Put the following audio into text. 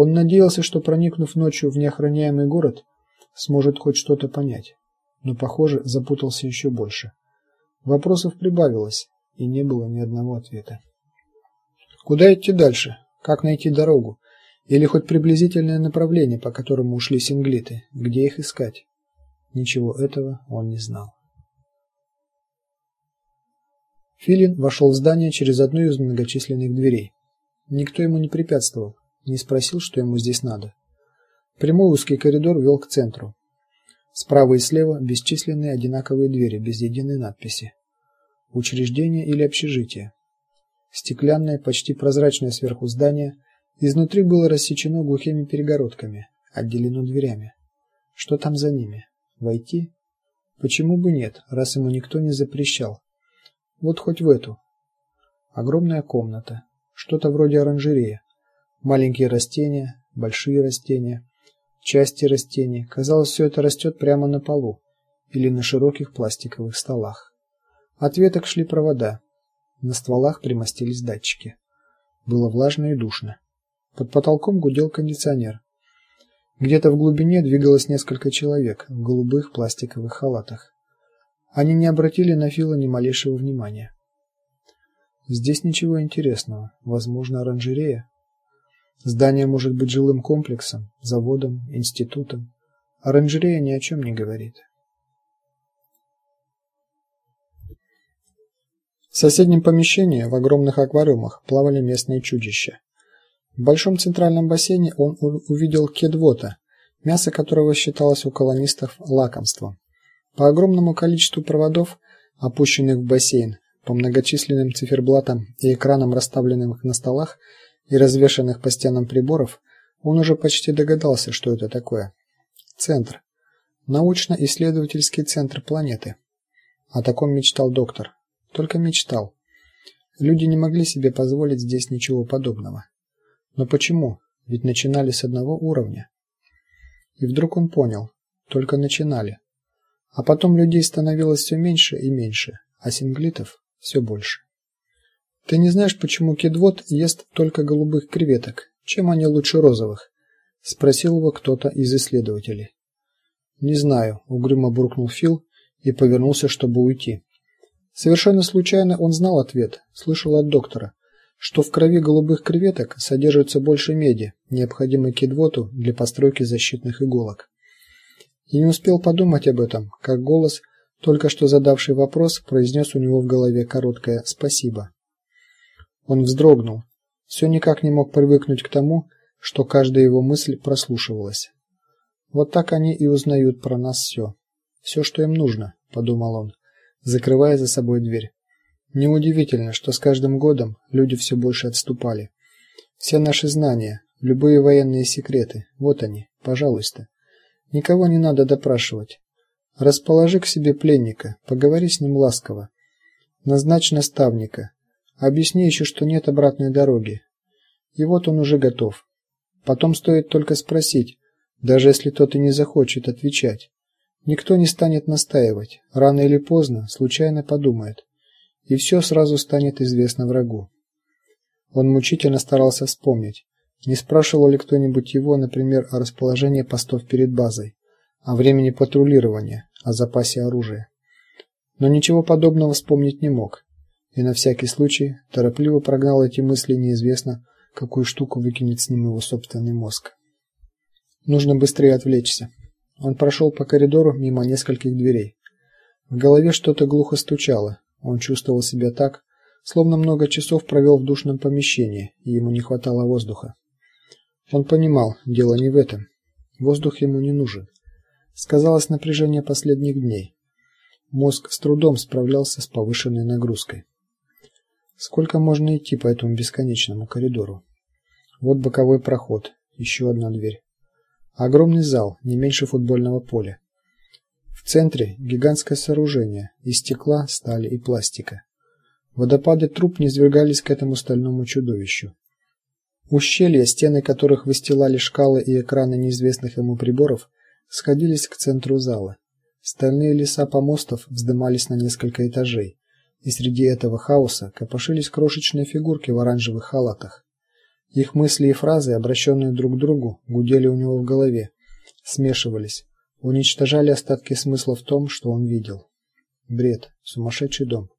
Он надеялся, что проникнув ночью в неохраняемый город, сможет хоть что-то понять, но, похоже, запутался еще больше. Вопросов прибавилось, и не было ни одного ответа. Куда идти дальше? Как найти дорогу? Или хоть приблизительное направление, по которому ушли синглиты? Где их искать? Ничего этого он не знал. Филин вошел в здание через одну из многочисленных дверей. Никто ему не препятствовал, не спросил, что ему здесь надо. Прямой узкий коридор вел к центру. Справа и слева бесчисленные одинаковые двери без единой надписи. Учреждение или общежитие. Стеклянное, почти прозрачное сверху здание изнутри было рассечено глухими перегородками, отделено дверями. Что там за ними? Войти? Почему бы нет, раз ему никто не запрещал? Вот хоть в эту. Огромная комната, что-то вроде оранжереи. Маленькие растения, большие растения, части растений. Казалось, все это растет прямо на полу или на широких пластиковых столах. От веток шли провода. На стволах примостились датчики. Было влажно и душно. Под потолком гудел кондиционер. Где-то в глубине двигалось несколько человек в голубых пластиковых халатах. Они не обратили на Фила ни малейшего внимания. Здесь ничего интересного, возможно, оранжерея. Здание может быть жилым комплексом, заводом, институтом. Оранжерея ни о чем не говорит. В соседнем помещении в огромных аквариумах плавали местные чудища. В большом центральном бассейне он увидел кедвота, мясо которого считалось у колонистов лакомством. По огромному количеству проводов, опущенных в бассейн, по многочисленным циферблатам и экранам, расставленных на столах и развешанных по стенам приборов, он уже почти догадался, что это такое. Центр. Научно-исследовательский центр планеты. О таком мечтал доктор. Только мечтал. Люди не могли себе позволить здесь ничего подобного. Но почему? Ведь начинали с одного уровня. И вдруг он понял, только начинали. А потом людей становилось все меньше и меньше, а синглитов все больше. Ты не знаешь, почему кедвот ест только голубых креветок? Чем они лучше розовых? спросил его кто-то из исследователей. Не знаю, угрюмо буркнул Фил и повернулся, чтобы уйти. Совершенно случайно он знал ответ, слышал от доктора, что в крови голубых креветок содержится больше меди, необходимой кедвоту для постройки защитных иголок. И не успел подумать об этом, как голос, только что задавший вопрос, произнес у него в голове короткое спасибо. Он вздрогнул, все никак не мог привыкнуть к тому, что каждая его мысль прослушивалась. Вот так они и узнают про нас все, все, что им нужно, подумал он закрывая за собой дверь. Неудивительно, что с каждым годом люди все больше отступали. Все наши знания, любые военные секреты, вот они, пожалуйста. Никого не надо допрашивать. Расположи к себе пленника, поговори с ним ласково. Назначь наставника. Объясни еще, что нет обратной дороги. И вот он уже готов. Потом стоит только спросить, даже если тот и не захочет отвечать. Никто не станет настаивать. Рано или поздно случайно подумает, и все сразу станет известно врагу. Он мучительно старался вспомнить, не спрашивал ли кто-нибудь его, например, о расположении постов перед базой, о времени патрулирования, о запасе оружия. Но ничего подобного вспомнить не мог. И на всякий случай торопливо прогнал эти мысли, неизвестно, какую штуку выкинет с ним его собственный мозг. Нужно быстрее отвлечься. Он прошел по коридору мимо нескольких дверей. В голове что-то глухо стучало. Он чувствовал себя так, словно много часов провел в душном помещении, и ему не хватало воздуха. Он понимал, дело не в этом. Воздух ему не нужен. Сказалось напряжение последних дней. Мозг с трудом справлялся с повышенной нагрузкой. Сколько можно идти по этому бесконечному коридору? Вот боковой проход, еще одна дверь. Огромный зал, не меньше футбольного поля. В центре гигантское сооружение из стекла, стали и пластика. Водопады труб низвергались к этому стальному чудовищу. Ущелья, стены которых выстилали шкалы и экраны неизвестных ему приборов, сходились к центру зала. Стальные леса помостов вздымались на несколько этажей, и среди этого хаоса копошились крошечные фигурки в оранжевых халатах. Их мысли и фразы, обращенные друг к другу, гудели у него в голове, смешивались, уничтожали остатки смысла в том, что он видел. Бред, сумасшедший дом.